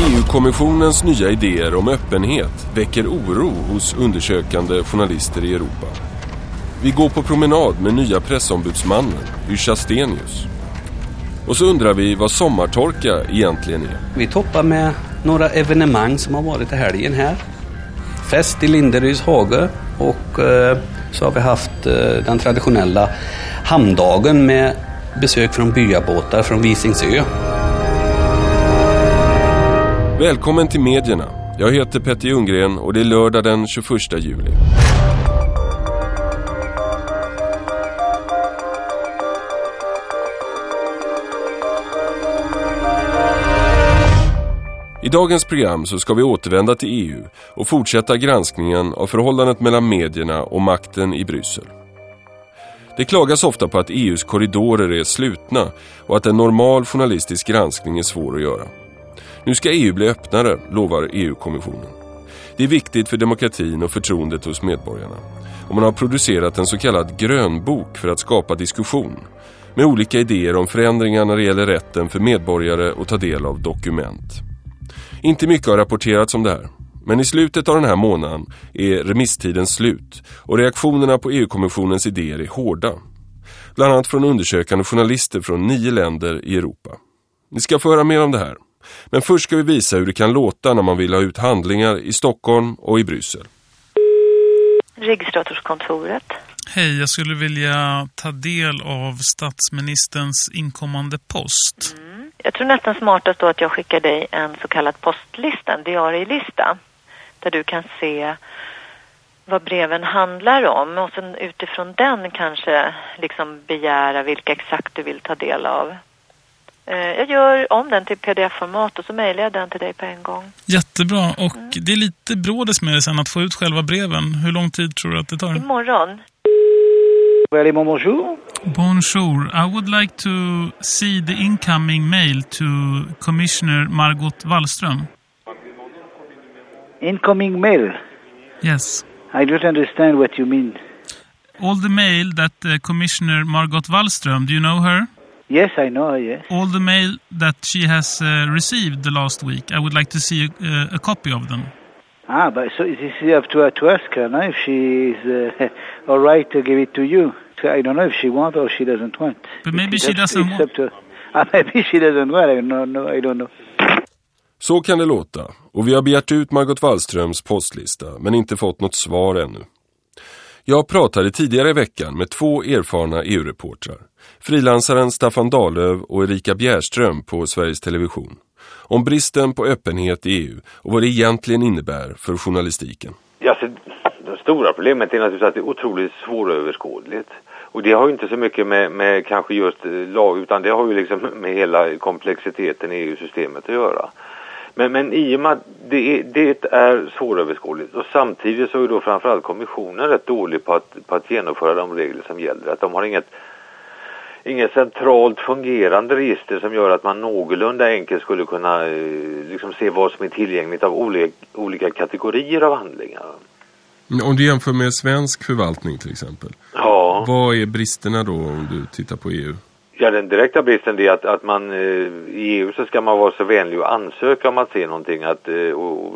EU-kommissionens nya idéer om öppenhet väcker oro hos undersökande journalister i Europa. Vi går på promenad med nya pressombudsmannen, Yrsa Stenius. Och så undrar vi vad sommartorka egentligen är. Vi toppar med några evenemang som har varit i helgen här. Fest i Linderyds hage och eh, så har vi haft eh, den traditionella hamndagen med besök från byabåtar från Visingsö. Välkommen till medierna. Jag heter Petter Ljunggren och det är lördag den 21 juli. I dagens program så ska vi återvända till EU och fortsätta granskningen av förhållandet mellan medierna och makten i Bryssel. Det klagas ofta på att EUs korridorer är slutna och att en normal journalistisk granskning är svår att göra. Nu ska EU bli öppnare, lovar EU-kommissionen. Det är viktigt för demokratin och förtroendet hos medborgarna. Och man har producerat en så kallad grönbok för att skapa diskussion med olika idéer om förändringar när det gäller rätten för medborgare att ta del av dokument. Inte mycket har rapporterats om det här. Men i slutet av den här månaden är remisstiden slut och reaktionerna på EU-kommissionens idéer är hårda. Bland annat från undersökande journalister från nio länder i Europa. Ni ska få höra mer om det här. Men först ska vi visa hur det kan låta när man vill ha ut handlingar i Stockholm och i Bryssel. Registratorskontoret. Hej, jag skulle vilja ta del av statsministerns inkommande post. Mm. Jag tror nästan smartast då att jag skickar dig en så kallad postlista, en diarielista. Där du kan se vad breven handlar om och sen utifrån den kanske liksom begära vilka exakt du vill ta del av. Eh, jag gör om den till pdf-format och så mejlar jag den till dig på en gång. Jättebra. Och mm. det är lite brådes med det sen att få ut själva breven. Hur lång tid tror du att det tar? Imorgon. bonjour. Bonjour. I would like to see the incoming mail to Commissioner Margot Wallström. Incoming mail? Yes. I don't understand what you mean. All the mail that uh, Commissioner Margot Wallström, do you know her? Yes, I know her, yes. All the mail that she has uh, received the last week, I would like to see a, uh, a copy of them. Ah, but so this is up to her to ask her, no? If she is uh, all right to give it to you. I don't know if she wants or she doesn't want. But maybe she doesn't want. To, ah, maybe she doesn't want. I don't know. I don't know. Så kan det låta och vi har begärt ut Margot Wallströms postlista men inte fått något svar ännu. Jag pratade tidigare i veckan med två erfarna EU-reportrar. Frilansaren Staffan Dahlöv och Erika Bjärström på Sveriges Television. Om bristen på öppenhet i EU och vad det egentligen innebär för journalistiken. Ja, så det stora problemet är naturligtvis att det är otroligt svåröverskådligt. Och det har ju inte så mycket med, med kanske just eh, lag utan det har ju liksom med hela komplexiteten i EU-systemet att göra. Men, men i och med att det det är svåröverskådligt och samtidigt så är då framförallt kommissionen rätt dålig på att, på att genomföra de regler som gäller. Att de har inget, inget centralt fungerande register som gör att man någorlunda enkelt skulle kunna eh, liksom se vad som är tillgängligt av olika, olika kategorier av handlingar. Om du jämför med svensk förvaltning till exempel. Ja. Vad är bristerna då om du tittar på EU? Ja, den direkta bristen är att, att man eh, i EU så ska man vara så vänlig och ansöka om att se någonting att, eh, och,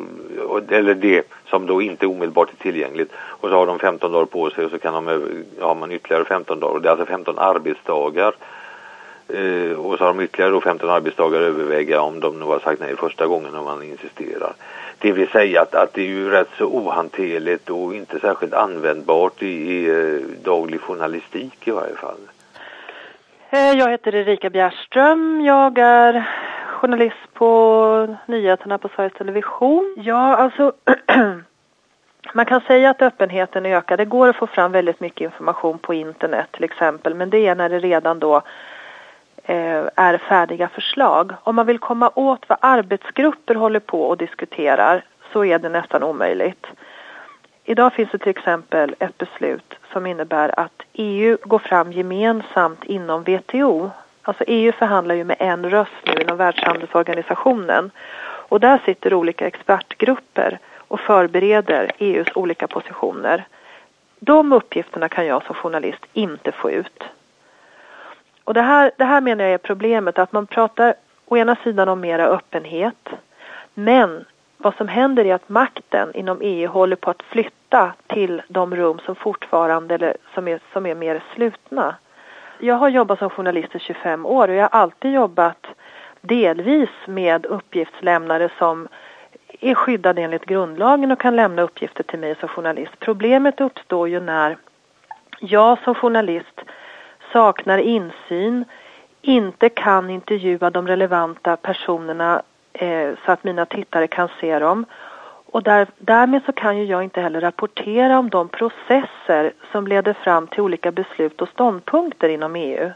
och, eller det som då inte omedelbart är tillgängligt och så har de 15 dagar på sig och så kan de, eh, har man ytterligare 15 dagar och det är alltså 15 arbetsdagar eh, och så har de ytterligare då 15 arbetsdagar att överväga om de nu har sagt nej första gången om man insisterar. Det vill säga att, att det är ju rätt så ohanterligt och inte särskilt användbart i, i daglig journalistik i varje fall. Eh, jag heter Erika Bjärström. Jag är journalist på nyheterna på Sveriges Television. Ja, alltså man kan säga att öppenheten ökar. Det går att få fram väldigt mycket information på internet till exempel, men det är när det redan då eh, är färdiga förslag. Om man vill komma åt vad arbetsgrupper håller på och diskuterar så är det nästan omöjligt. Idag finns det till exempel ett beslut som innebär att EU går fram gemensamt inom WTO. Alltså EU förhandlar ju med en röst nu inom Världshandelsorganisationen. Och där sitter olika expertgrupper och förbereder EUs olika positioner. De uppgifterna kan jag som journalist inte få ut. Och det här, det här menar jag är problemet, att man pratar å ena sidan om mera öppenhet, men vad som händer är att makten inom EU håller på att flytta till de rum som fortfarande, eller som är, som är mer slutna. Jag har jobbat som journalist i 25 år och jag har alltid jobbat delvis med uppgiftslämnare som är skyddade enligt grundlagen och kan lämna uppgifter till mig som journalist. Problemet uppstår ju när jag som journalist saknar insyn, inte kan intervjua de relevanta personerna eh, så att mina tittare kan se dem. Och där, därmed så kan ju jag inte heller rapportera om de processer som leder fram till olika beslut och ståndpunkter inom EU.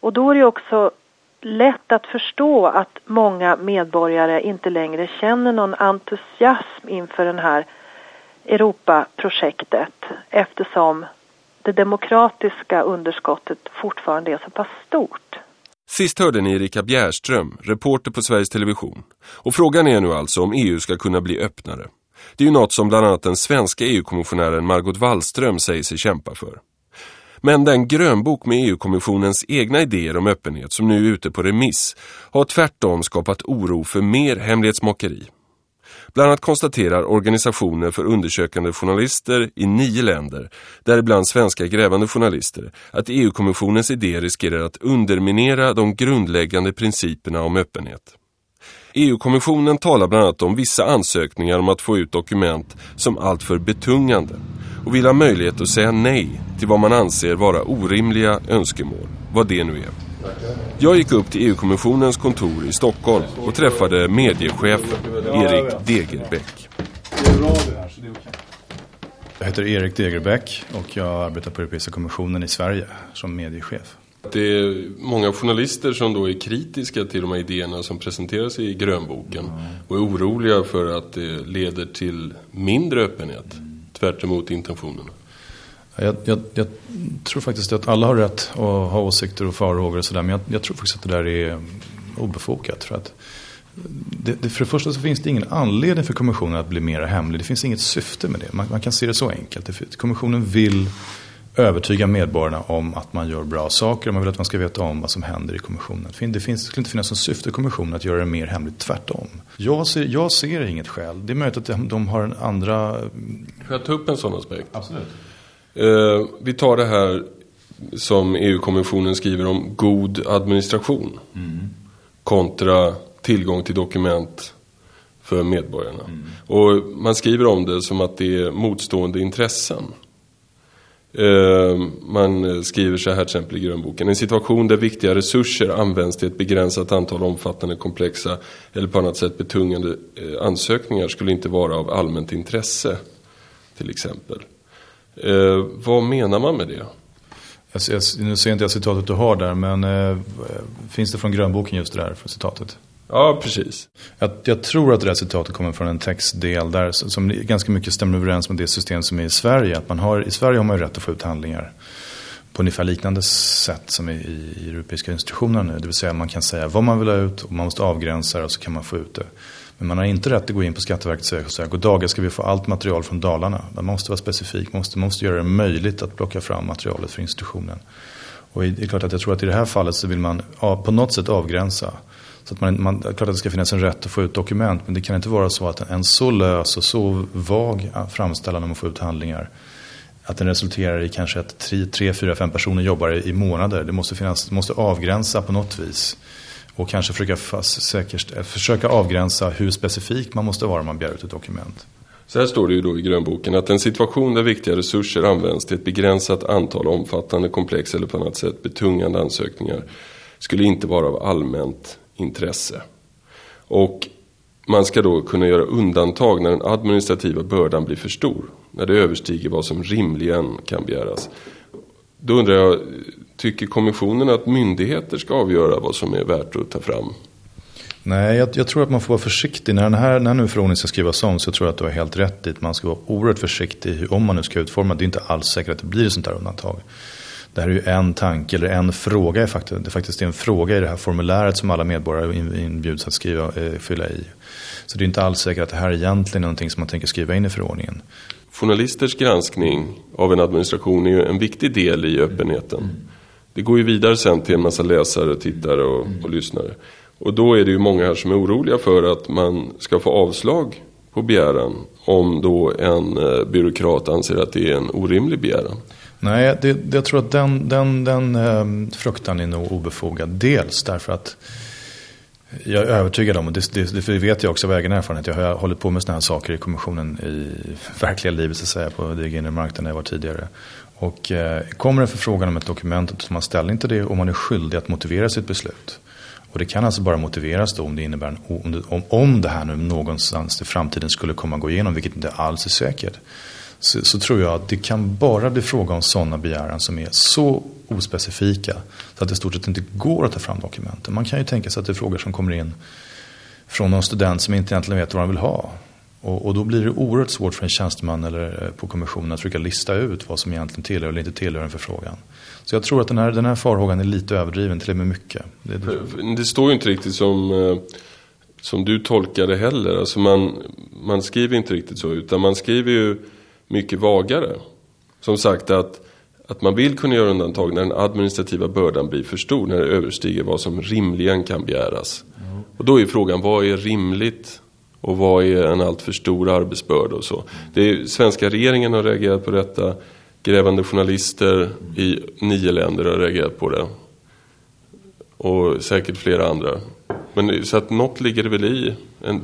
Och då är det också lätt att förstå att många medborgare inte längre känner någon entusiasm inför det här Europaprojektet eftersom det demokratiska underskottet fortfarande är så pass stort. Sist hörde ni Erika Bjärström, reporter på Sveriges Television. Och frågan är nu alltså om EU ska kunna bli öppnare. Det är ju något som bland annat den svenska EU-kommissionären Margot Wallström säger sig kämpa för. Men den grönbok med EU-kommissionens egna idéer om öppenhet som nu är ute på remiss har tvärtom skapat oro för mer hemlighetsmakeri. Bland annat konstaterar organisationer för undersökande journalister i nio länder, däribland svenska grävande journalister, att EU-kommissionens idé riskerar att underminera de grundläggande principerna om öppenhet. EU-kommissionen talar bland annat om vissa ansökningar om att få ut dokument som alltför betungande och vill ha möjlighet att säga nej till vad man anser vara orimliga önskemål, vad det nu är. Jag gick upp till EU-kommissionens kontor i Stockholm och träffade mediechefen Erik Degerbäck. Jag heter Erik Degerbäck och jag arbetar på Europeiska kommissionen i Sverige som mediechef. Det är många journalister som då är kritiska till de här idéerna som presenteras i grönboken och är oroliga för att det leder till mindre öppenhet tvärt emot intentionerna. Jag, jag, jag, tror faktiskt att alla har rätt att ha åsikter och farhågor och sådär. Men jag, jag, tror faktiskt att det där är obefogat. För, att det, det, för det första så finns det ingen anledning för kommissionen att bli mer hemlig. Det finns inget syfte med det. Man, man kan se det så enkelt. Kommissionen vill övertyga medborgarna om att man gör bra saker. Man vill att man ska veta om vad som händer i kommissionen. Det, finns, det skulle inte finnas något syfte i kommissionen att göra det mer hemligt, tvärtom. Jag ser, jag ser inget skäl. Det är möjligt att de, de har en andra... Får jag ta upp en sån aspekt? Absolut. Eh, vi tar det här som EU-kommissionen skriver om god administration. Mm. Kontra tillgång till dokument för medborgarna. Mm. Och man skriver om det som att det är motstående intressen. Eh, man skriver så här till exempel i grönboken. En situation där viktiga resurser används till ett begränsat antal omfattande, komplexa eller på annat sätt betungande eh, ansökningar skulle inte vara av allmänt intresse. Till exempel. Eh, vad menar man med det? Jag, jag, nu ser inte jag citatet du har där, men eh, finns det från grönboken just det där för citatet? Ja, precis. Jag, jag, tror att det där citatet kommer från en textdel där som ganska mycket stämmer överens med det system som är i Sverige. Att man har, I Sverige har man ju rätt att få ut handlingar på ungefär liknande sätt som i, i europeiska institutioner nu. Det vill säga man kan säga vad man vill ha ut och man måste avgränsa det och så kan man få ut det. Men man har inte rätt att gå in på Skatteverket och säga god dag, ska vi få allt material från Dalarna? Man måste vara specifik, man måste, måste göra det möjligt att plocka fram materialet för institutionen. Och det är klart att jag tror att i det här fallet så vill man på något sätt avgränsa. Så att man, man, det är klart att det ska finnas en rätt att få ut dokument men det kan inte vara så att en så lös och så vag framställan om att få ut handlingar att den resulterar i kanske att tre, tre fyra, fem personer jobbar i månader. Det måste, finnas, det måste avgränsa på något vis. Och kanske försöka, säkerst, eh, försöka avgränsa hur specifik man måste vara om man begär ut ett dokument. Så här står det ju då i grönboken att en situation där viktiga resurser används till ett begränsat antal omfattande, komplex eller på annat sätt betungande ansökningar skulle inte vara av allmänt intresse. Och man ska då kunna göra undantag när den administrativa bördan blir för stor. När det överstiger vad som rimligen kan begäras. Då undrar jag, tycker kommissionen att myndigheter ska avgöra vad som är värt att ta fram? Nej, jag, jag, tror att man får vara försiktig. När den här, när nu förordningen ska skrivas om så tror jag att du har helt rätt i att man ska vara oerhört försiktig om man nu ska utforma. Det är inte alls säkert att det blir ett sånt här undantag. Det här är ju en tanke eller en fråga. Det är faktiskt en fråga i det här formuläret som alla medborgare inbjuds att skriva, eh, fylla i. Så det är inte alls säkert att det här egentligen är någonting som man tänker skriva in i förordningen. Journalisters granskning av en administration är ju en viktig del i öppenheten det går ju vidare sen till en massa läsare, tittare och, och lyssnare. Och då är det ju många här som är oroliga för att man ska få avslag på begäran om då en eh, byråkrat anser att det är en orimlig begäran. Nej, det, jag tror att den, den, den eh, fruktan är nog obefogad. Dels därför att jag är övertygad om, och det, det, det vet jag också av egen erfarenhet, jag har hållit på med sådana här saker i kommissionen i verkliga livet så att säga, på DG inre marknaden där jag var tidigare. Och eh, kommer en förfrågan om ett dokument och tar man ställning till det och man är skyldig att motivera sitt beslut. Och det kan alltså bara motiveras då om det innebär en, om, det, om, om det här nu någonstans i framtiden skulle komma att gå igenom, vilket inte alls är säkert. Så, så, tror jag att det kan bara bli fråga om sådana begäran som är så ospecifika så att det i stort sett inte går att ta fram dokumenten. Man kan ju tänka sig att det är frågor som kommer in från någon student som inte egentligen vet vad han vill ha. Och, och, då blir det oerhört svårt för en tjänsteman eller eh, på kommissionen att försöka lista ut vad som egentligen tillhör eller inte tillhör en förfrågan. Så jag tror att den här, den här farhågan är lite överdriven till och med mycket. Det, det... det står ju inte riktigt som, eh, som du tolkar det heller. Alltså man, man skriver inte riktigt så utan man skriver ju mycket vagare. Som sagt att, att man vill kunna göra undantag när den administrativa bördan blir för stor. När det överstiger vad som rimligen kan begäras. Mm. Och då är frågan vad är rimligt och vad är en alltför stor arbetsbörda och så. Det är, svenska regeringen har reagerat på detta. Grävande journalister i nio länder har reagerat på det. Och säkert flera andra. Men så att något ligger det väl i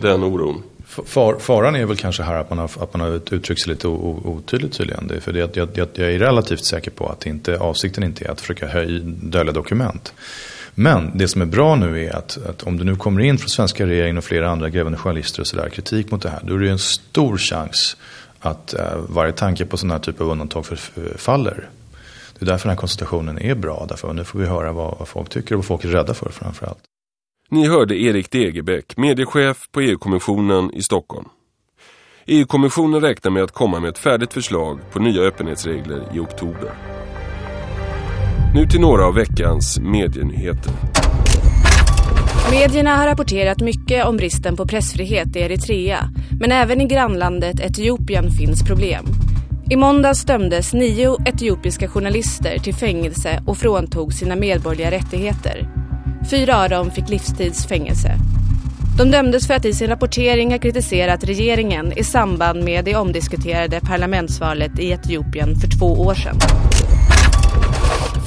den oron. Far, faran är väl kanske här att man har, att man har uttryckt sig lite otydligt tydligen. Det, för det, jag, jag, jag är relativt säker på att inte, avsikten inte är att försöka höj, dölja dokument. Men det som är bra nu är att, att, om det nu kommer in från svenska regeringen och flera andra grävande journalister och sådär kritik mot det här. Då är det en stor chans att uh, varje tanke på sådana här typer av undantag för, eh, faller. Det är därför den här konsultationen är bra. Därför nu får vi höra vad, vad folk tycker och vad folk är rädda för framförallt. Ni hörde Erik Degerbäck, mediechef på EU-kommissionen i Stockholm. EU-kommissionen räknar med att komma med ett färdigt förslag på nya öppenhetsregler i oktober. Nu till några av veckans medienyheter. Medierna har rapporterat mycket om bristen på pressfrihet i Eritrea, men även i grannlandet Etiopien finns problem. I måndags dömdes nio etiopiska journalister till fängelse och fråntog sina medborgerliga rättigheter. Fyra av dem fick livstidsfängelse. De dömdes för att i sin rapportering ha kritiserat regeringen i samband med det omdiskuterade parlamentsvalet i Etiopien för två år sedan.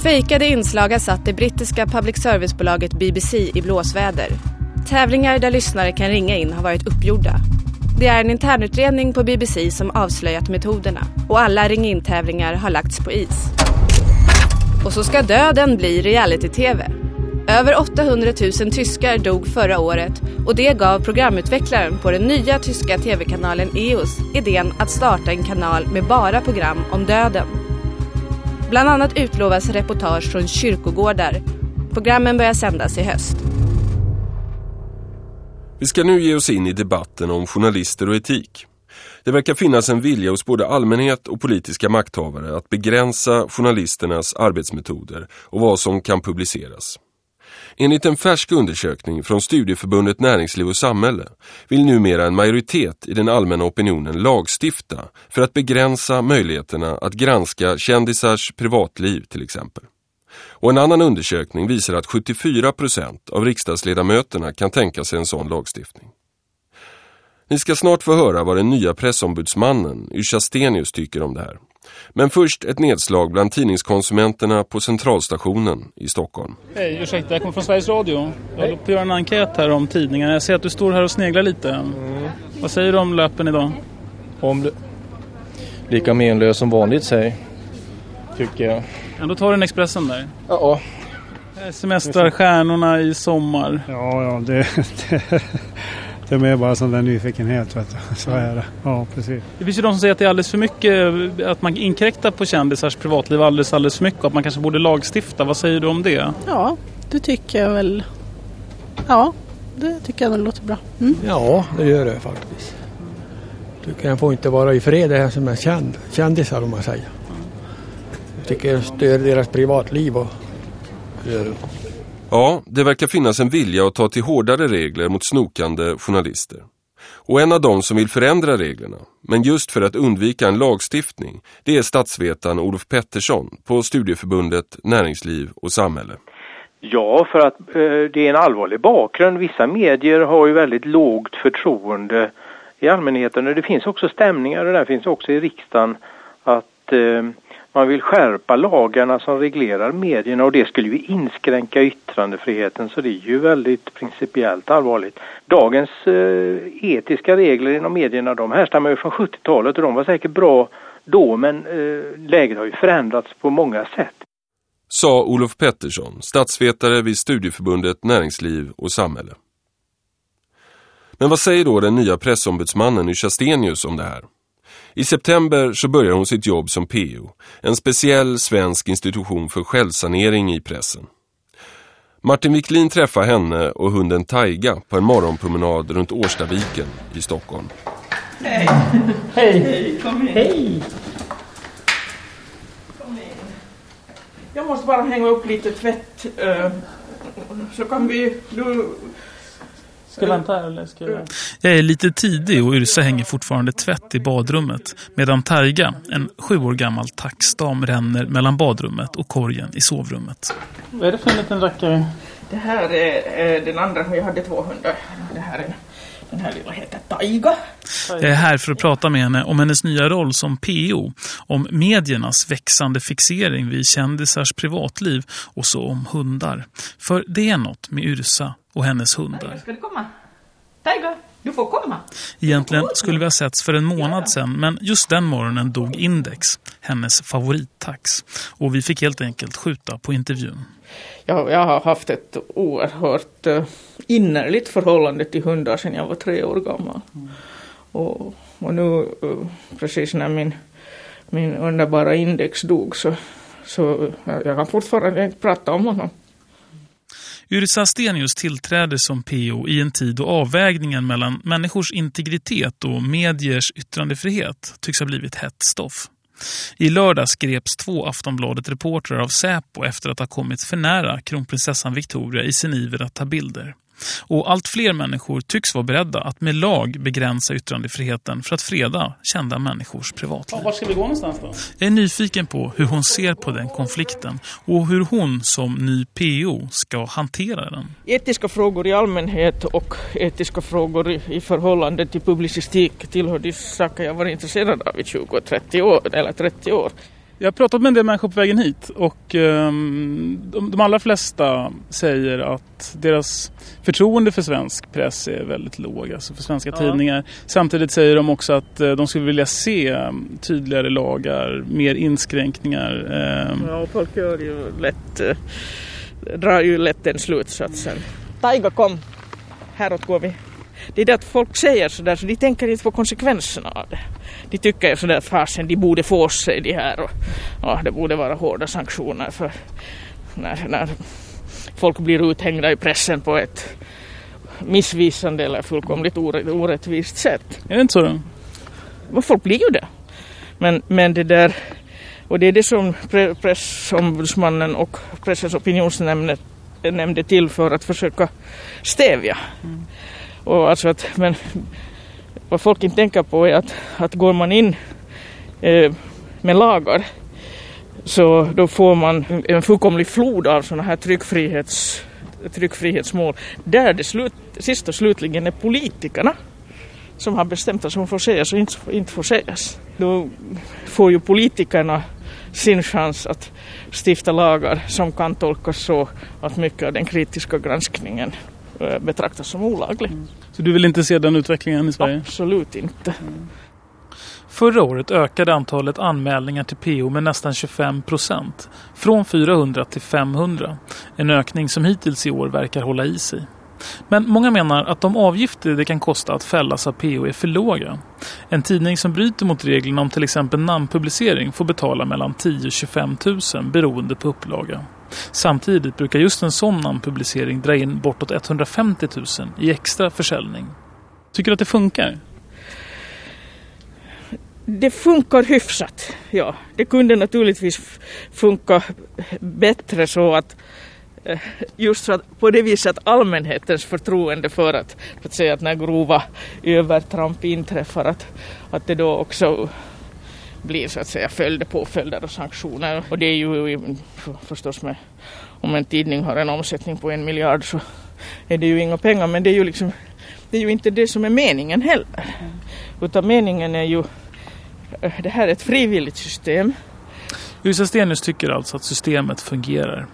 Fejkade inslag har satt det brittiska public service-bolaget BBC i blåsväder. Tävlingar där lyssnare kan ringa in har varit uppgjorda. Det är en internutredning på BBC som avslöjat metoderna och alla ring in-tävlingar har lagts på is. Och så ska döden bli reality-tv. Över 800 000 tyskar dog förra året och det gav programutvecklaren på den nya tyska tv-kanalen EOS idén att starta en kanal med bara program om döden. Bland annat utlovas reportage från kyrkogårdar. Programmen börjar sändas i höst. Vi ska nu ge oss in i debatten om journalister och etik. Det verkar finnas en vilja hos både allmänhet och politiska makthavare att begränsa journalisternas arbetsmetoder och vad som kan publiceras. Enligt en färsk undersökning från Studieförbundet Näringsliv och Samhälle vill numera en majoritet i den allmänna opinionen lagstifta för att begränsa möjligheterna att granska kändisars privatliv till exempel. Och en annan undersökning visar att 74 procent av riksdagsledamöterna kan tänka sig en sån lagstiftning. Ni ska snart få höra vad den nya pressombudsmannen Yrsa Stenius tycker om det här. Men först ett nedslag bland tidningskonsumenterna på Centralstationen i Stockholm. Hej, ursäkta, jag kommer från Sveriges Radio. Jag håller på att göra en enkät här om tidningarna. Jag ser att du står här och sneglar lite. Mm. Vad säger du om löpen idag? Om Lika menlös som vanligt, säg. Tycker jag. Ja, då tar du en Expressen där. Ja. Semestrar stjärnorna i sommar. Ja, ja, det, det det är mer bara sån där nyfikenhet. Vet du. Så är det. Ja, precis. Det finns ju de som säger att det är alldeles för mycket, att man inkräktar på kändisars privatliv alldeles, alldeles för mycket och att man kanske borde lagstifta. Vad säger du om det? Ja, det tycker jag väl. Ja, det tycker jag väl låter bra. Mm. Ja, det gör det faktiskt. Tycker jag får inte vara i fred det här som är känd, kändisar om man säger. Jag tycker jag stör deras privatliv och Ja, det verkar finnas en vilja att ta till hårdare regler mot snokande journalister. Och en av dem som vill förändra reglerna, men just för att undvika en lagstiftning, det är statsvetaren Olof Pettersson på Studieförbundet Näringsliv och Samhälle. Ja, för att eh, det är en allvarlig bakgrund. Vissa medier har ju väldigt lågt förtroende i allmänheten och det finns också stämningar och det finns också i riksdagen att eh, man vill skärpa lagarna som reglerar medierna och det skulle ju inskränka yttrandefriheten så det är ju väldigt principiellt allvarligt. Dagens eh, etiska regler inom medierna de härstammar ju från 70-talet och de var säkert bra då men eh, läget har ju förändrats på många sätt. Sa Olof Pettersson, statsvetare vid Studieförbundet Näringsliv och Samhälle. Men vad säger då den nya pressombudsmannen Yrsa Stenius om det här? I september så börjar hon sitt jobb som PO, en speciell svensk institution för självsanering i pressen. Martin Wiklin träffar henne och hunden Taiga på en morgonpromenad runt Årstaviken i Stockholm. Hej! Hej! Hej! Kom in. Hej! Jag måste bara hänga upp lite tvätt. eh, Så kan vi... Du, Ska jag vänta här eller ska jag... Jag är lite tidig och Yrsa hänger fortfarande tvätt i badrummet medan Targa, en sju år gammal taxdam, ränner mellan badrummet och korgen i sovrummet. Vad är det för en liten rackare? Det här är eh, den andra. Jag hade två hundar. Det här är, den här lilla heter Taiga. Jag är här för att prata med henne om hennes nya roll som PO, om mediernas växande fixering vid kändisars privatliv och så om hundar. För det är något med Yrsa och hennes hundar. Ska du komma? Taiga, du får komma. Egentligen skulle vi ha setts för en månad sedan men just den morgonen dog Index, hennes favorittax. Och vi fick helt enkelt skjuta på intervjun. Jag, jag har haft ett oerhört uh, innerligt förhållande till hundar sedan jag var tre år gammal. Och, och nu, uh, precis när min, min underbara Index dog så, så jag, jag kan fortfarande inte prata om honom. Yrsa Stenius tillträder som PO i en tid då avvägningen mellan människors integritet och mediers yttrandefrihet tycks ha blivit hett stoff. I lördags greps två Aftonbladet-reportrar av Säpo efter att ha kommit för nära kronprinsessan Victoria i sin iver att ta bilder. Och allt fler människor tycks vara beredda att med lag begränsa yttrandefriheten för att freda kända människors privatliv. Ja, var ska vi gå någonstans då? Jag är nyfiken på hur hon ser på den konflikten och hur hon som ny PO ska hantera den. Etiska frågor i allmänhet och etiska frågor i, i förhållande till publicistik tillhör de saker jag varit intresserad av i 20-30 år, eller 30 år. Jag har pratat med en del människor på vägen hit och um, de, de allra flesta säger att deras förtroende för svensk press är väldigt låg, alltså för svenska ja. tidningar. Samtidigt säger de också att uh, de skulle vilja se um, tydligare lagar, mer inskränkningar. Um. Ja, folk gör ju lätt, uh, drar ju lätt den slutsatsen. Taiga kom, häråt går vi. Det är det att folk säger sådär så de tänker inte på konsekvenserna av det de tycker sådär fasen de borde få sig de här och, och det borde vara hårda sanktioner för när, när folk blir uthängda i pressen på ett missvisande eller fullkomligt orättvist sätt. Är det inte så? Men folk blir ju det. Men, men det där, och det är det som pressombudsmannen och pressens opinionsnämnd nämnde till för att försöka stävja. Mm. Och alltså att, men vad folk inte tänker på är att, att går man in eh, med lagar så då får man en fullkomlig flod av sådana här tryckfrihets, tryckfrihetsmål där det slut, sist och slutligen är politikerna som har bestämt vad som får sägas och inte, inte får sägas. Då får ju politikerna sin chans att stifta lagar som kan tolkas så att mycket av den kritiska granskningen betraktas som olaglig. Mm. Så du vill inte se den utvecklingen i Sverige? Absolut inte. Mm. Förra året ökade antalet anmälningar till PO med nästan 25 procent. Från 400 till 500. En ökning som hittills i år verkar hålla i sig. Men många menar att de avgifter det kan kosta att fällas av PO är för låga. En tidning som bryter mot reglerna om till exempel namnpublicering får betala mellan 10 och 25 000 beroende på upplaga. Samtidigt brukar just en sån namnpublicering dra in bortåt 150 000 i extra försäljning. Tycker du att det funkar? Det funkar hyfsat, ja. Det kunde naturligtvis funka bättre så att eh, just så att på det viset att allmänhetens förtroende för att, för att säga att när grova övertramp inträffar att, att det då också blir så att säga följder, påföljder och sanktioner. Och det är ju förstås med om en tidning har en omsättning på en miljard så är det ju inga pengar men det är ju liksom det är ju inte det som är meningen heller. Utan meningen är ju eh, det här är ett frivilligt system Yrsa Stenius tycker alltså att systemet fungerar.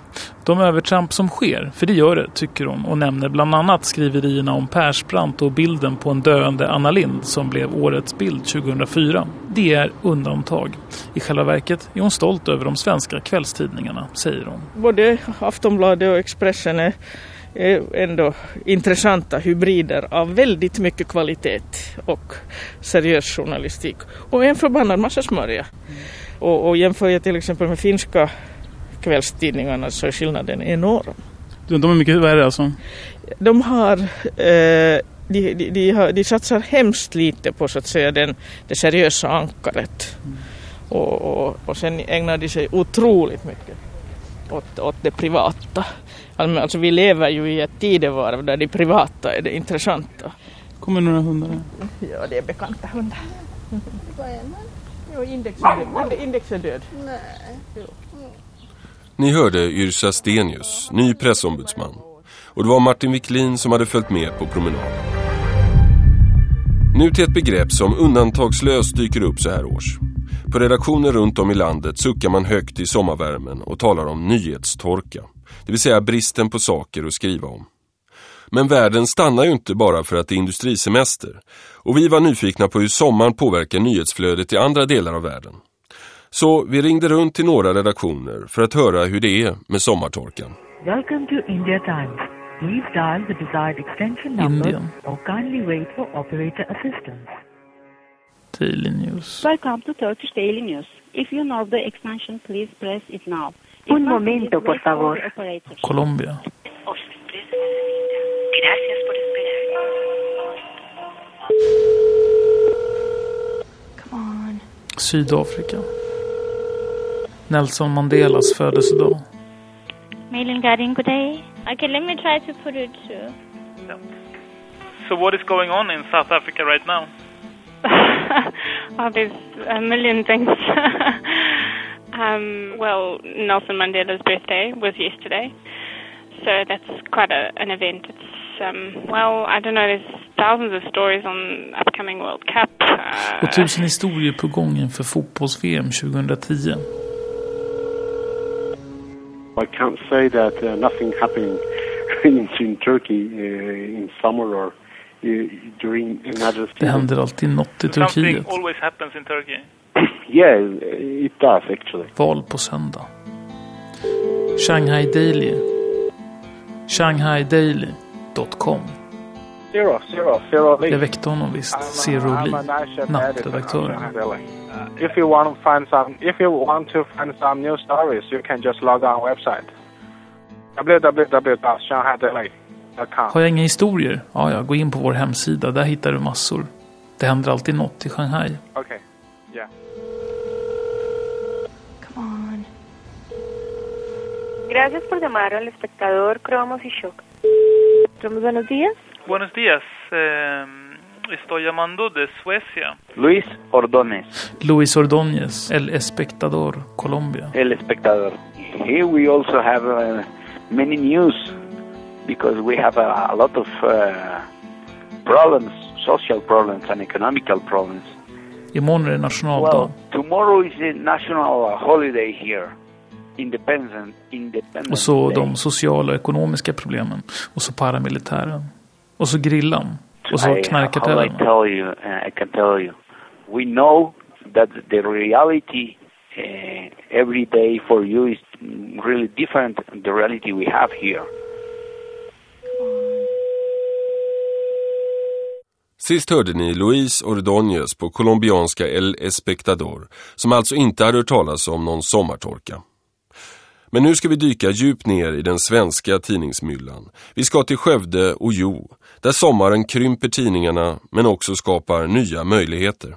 De övertramp som sker, för det gör det, tycker hon och nämner bland annat skriverierna om Persbrandt och bilden på en döende Anna Lind som blev årets bild 2004. Det är undantag. I själva verket är hon stolt över de svenska kvällstidningarna, säger hon. Både Aftonbladet och Expressen är ändå intressanta hybrider av väldigt mycket kvalitet och seriös journalistik. Och en förbannad massa smörja. Mm. Och, och jämför jag till exempel med finska kvällstidningarna så är skillnaden enorm. De är mycket värre alltså? De har, eh, de, de, de, har, de satsar hemskt lite på så att säga den, det seriösa ankaret. Mm. Och, och, och sen ägnar de sig otroligt mycket åt, åt det privata. Alltså vi lever ju i ett tidevarv där det privata är det intressanta. Kommer några hundar? Ja, det är bekanta hundar. Vad är man? Jo, index är död. Index är död. Nej. Ni hörde Yrsa Stenius, ny pressombudsman. Och det var Martin Wiklin som hade följt med på promenaden. Nu till ett begrepp som undantagslöst dyker upp så här års. På redaktioner runt om i landet suckar man högt i sommarvärmen och talar om nyhetstorka. Det vill säga bristen på saker att skriva om. Men världen stannar ju inte bara för att det är industrisemester. Och vi var nyfikna på hur sommaren påverkar nyhetsflödet i andra delar av världen. Så vi ringde runt till några redaktioner för att höra hur det är med sommartorkan. Welcome to India Times. Please dial the desired extension number Indien. or kindly wait for operator assistance. Daily News. Welcome to Turkish Daily News. If you know the extension, please press it now. Un momento, por favor. Colombia. Gracias por esperar. Come on. Sydafrika. Nelson Mandelas födelsedag. Malin Guardian, good day. Okay, let me try to put it to... Yeah. So what is going on in South Africa right now? oh, there's a million things. um, well, Nelson Mandela's birthday was yesterday. So that's quite a, an event. It's um, well, I don't know, there's thousands of stories on upcoming World Cup. Uh, och tusen historier på gång inför fotbolls-VM 2010. I can't say that uh, nothing happened in, in Turkey uh, in summer or uh, during another season. Det händer alltid något i Turkiet. Something always happens in Turkey. yeah, it does actually. Val på söndag. Shanghai Daily. Shanghai Zero, zero, zero Det väckte honom visst, Zero Lee, nattredaktören. Uh, if you want to find some, if you want to find some new stories, you can just log on website. www.shanghaidaily.com Har jag inga historier? Ja, ja, gå in på vår hemsida. Där hittar du massor. Det händer alltid något i Shanghai. Okej, okay. yeah. Come on. Gracias por llamar al espectador Cromos y Shock. Buenos días. Buenos días. Eh, estoy llamando de Suecia. Luis Ordóñez. Luis Ordóñez, El Espectador, Colombia. El Espectador. Here we also have uh, many news because we have a, a lot of uh, problems, social problems and economical problems. Imorgon är det nationaldag. Well, tomorrow is a national holiday here. Independent, independent och så de sociala och ekonomiska problemen. Och så paramilitären. Och så grillan. Och så knarkartellen. I tell you, uh, I can tell you. We know that the reality uh, every day for you is really different than the reality we have here. Sist hörde ni Luis Ordóñez på colombianska El Espectador som alltså inte hade hört talas om någon sommartorka. Men nu ska vi dyka djupt ner i den svenska tidningsmyllan. Vi ska till Skövde och Jo, där sommaren krymper tidningarna men också skapar nya möjligheter.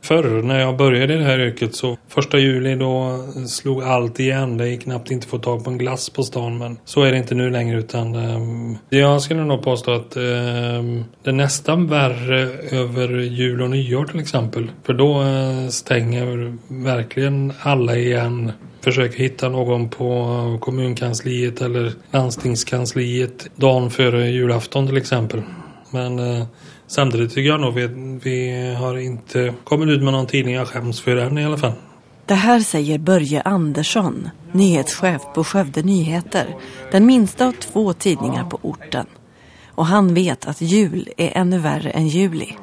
Förr när jag började i det här yrket så första juli då slog allt igen. Det gick knappt inte få tag på en glass på stan men så är det inte nu längre utan um, jag skulle nog påstå att um, det är nästan värre över jul och nyår till exempel. För då uh, stänger verkligen alla igen försöker hitta någon på kommunkansliet eller landstingskansliet dagen före julafton till exempel. Men eh, samtidigt tycker jag nog vi, vi har inte kommit ut med någon tidning jag skäms för än i alla fall. Det här säger Börje Andersson, nyhetschef på Skövde Nyheter, den minsta av två tidningar på orten. Och han vet att jul är ännu värre än juli.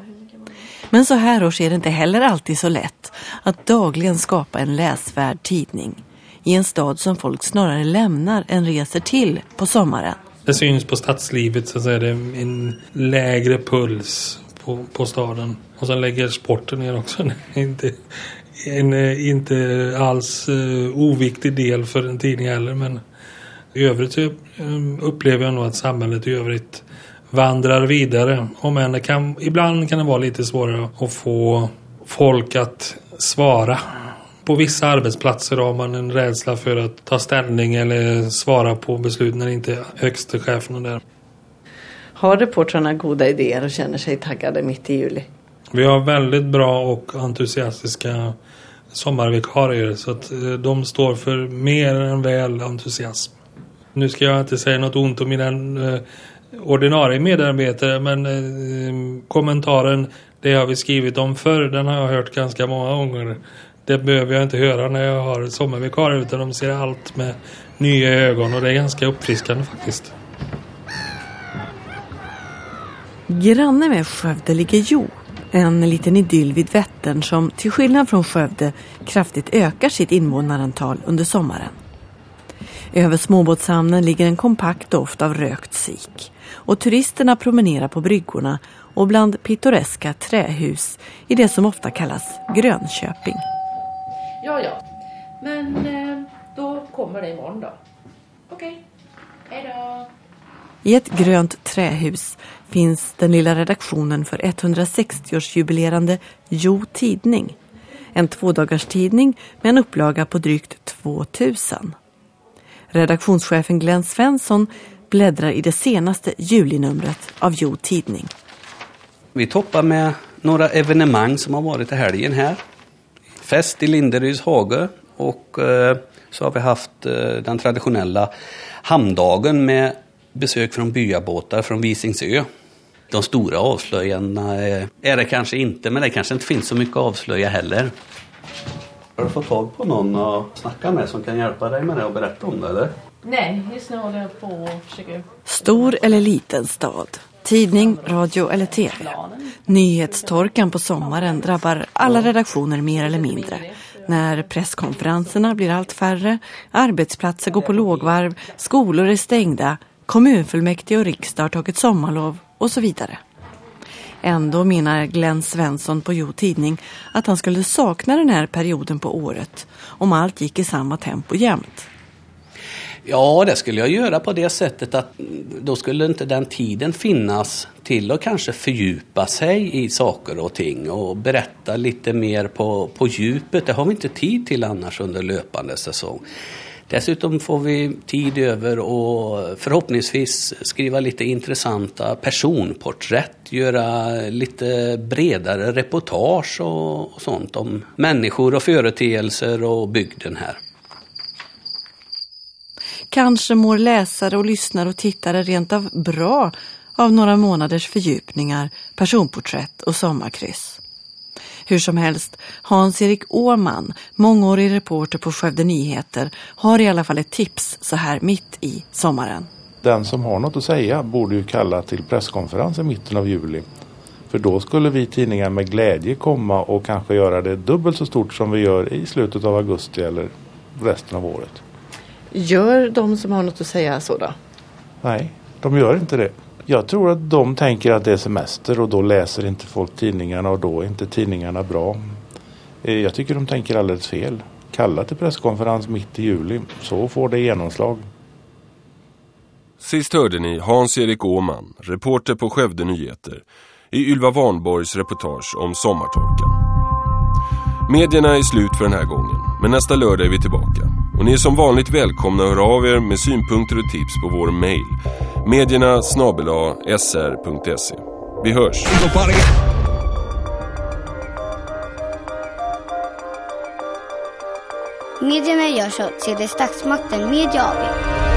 Men så här års är det inte heller alltid så lätt att dagligen skapa en läsvärd tidning i en stad som folk snarare lämnar än reser till på sommaren. Det syns på stadslivet så är det en lägre puls på, på staden. Och sen lägger sporten ner också. inte, en eh, inte alls uh, oviktig del för en tidning heller. Men i övrigt um, upplever jag nog att samhället i övrigt vandrar vidare. Om än kan, ibland kan det vara lite svårare att få folk att svara på vissa arbetsplatser har man en rädsla för att ta ställning eller svara på beslut när det inte är högste chefen där. Har reportrarna goda idéer och känner sig taggade mitt i juli? Vi har väldigt bra och entusiastiska sommarvikarier så att eh, de står för mer än väl entusiasm. Nu ska jag inte säga något ont om mina eh, ordinarie medarbetare men eh, kommentaren det har vi skrivit om förr den har jag hört ganska många gånger det behöver jag inte höra när jag har sommarvikarier utan de ser allt med nya ögon och det är ganska uppfriskande faktiskt. Granne med Skövde ligger Jo, en liten idyll vid Vättern som till skillnad från Skövde kraftigt ökar sitt invånarantal under sommaren. Över småbåtshamnen ligger en kompakt doft av rökt sik och turisterna promenerar på bryggorna och bland pittoreska trähus i det som ofta kallas Grönköping. Ja, ja. Men eh, då kommer det imorgon då. Okej. Okay. Hej då. I ett grönt trähus finns den lilla redaktionen för 160-årsjubilerande Jo Tidning. En tvådagars tidning med en upplaga på drygt 2000. Redaktionschefen Glenn Svensson bläddrar i det senaste julinumret av Jo Tidning. Vi toppar med några evenemang som har varit i helgen här fest i Linderyds hage och eh, så har vi haft eh, den traditionella hamndagen med besök från byabåtar från Visingsö. De stora avslöjandena är det kanske inte, men det kanske inte finns så mycket att avslöja heller. Har du fått tag på någon att snacka med som kan hjälpa dig med det och berätta om det, eller? Nej, just nu håller jag på att. Stor eller liten stad? Tidning, radio eller tv. Nyhetstorkan på sommaren drabbar alla redaktioner mer eller mindre. När presskonferenserna blir allt färre, arbetsplatser går på lågvarv, skolor är stängda, kommunfullmäktige och riksdag har tagit sommarlov och så vidare. Ändå menar Glenn Svensson på Jo Tidning att han skulle sakna den här perioden på året om allt gick i samma tempo jämt. Ja, det skulle jag göra på det sättet att då skulle inte den tiden finnas till att kanske fördjupa sig i saker och ting och berätta lite mer på, på djupet. Det har vi inte tid till annars under löpande säsong. Dessutom får vi tid över och förhoppningsvis skriva lite intressanta personporträtt, göra lite bredare reportage och, och sånt om människor och företeelser och bygden här. Kanske mår läsare och lyssnare och tittare rent av bra av några månaders fördjupningar, personporträtt och sommarkryss. Hur som helst, Hans-Erik Åman, mångårig reporter på Skövde Nyheter, har i alla fall ett tips så här mitt i sommaren. Den som har något att säga borde ju kalla till presskonferens i mitten av juli. För då skulle vi tidningar med glädje komma och kanske göra det dubbelt så stort som vi gör i slutet av augusti eller resten av året. Gör de som har något att säga så då? Nej, de gör inte det. Jag tror att de tänker att det är semester och då läser inte folk tidningarna och då är inte tidningarna bra. Eh, jag tycker de tänker alldeles fel. Kalla till presskonferens mitt i juli så får det genomslag. Sist hörde ni Hans-Erik Åman, reporter på Skövde Nyheter, i Ylva Warnborgs reportage om sommartorkan. Medierna är slut för den här gången, men nästa lördag är vi tillbaka. Och ni är som vanligt välkomna att höra av er med synpunkter och tips på vår mail. Medierna snabela sr.se. Vi hörs! Medierna görs av CD Statsmakten Media AB.